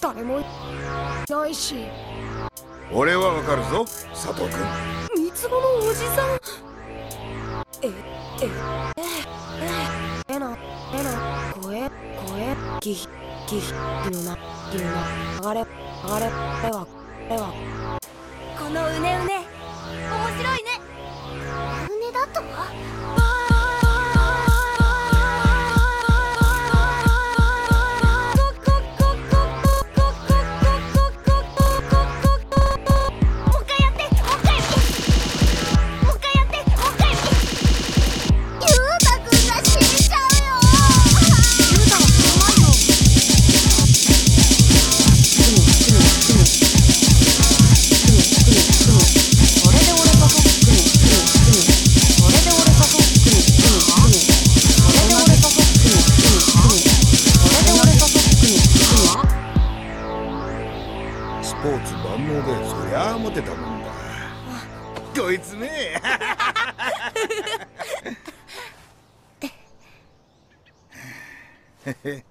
誰もいないし俺はわかるぞ。佐藤君。三つ子のおじさん。えええええなえな声声ギヒギヒギのなギのな流れ流れれはれはこのうねうねスポーツ万能でそりゃあモテたもんだ。こいつねへへ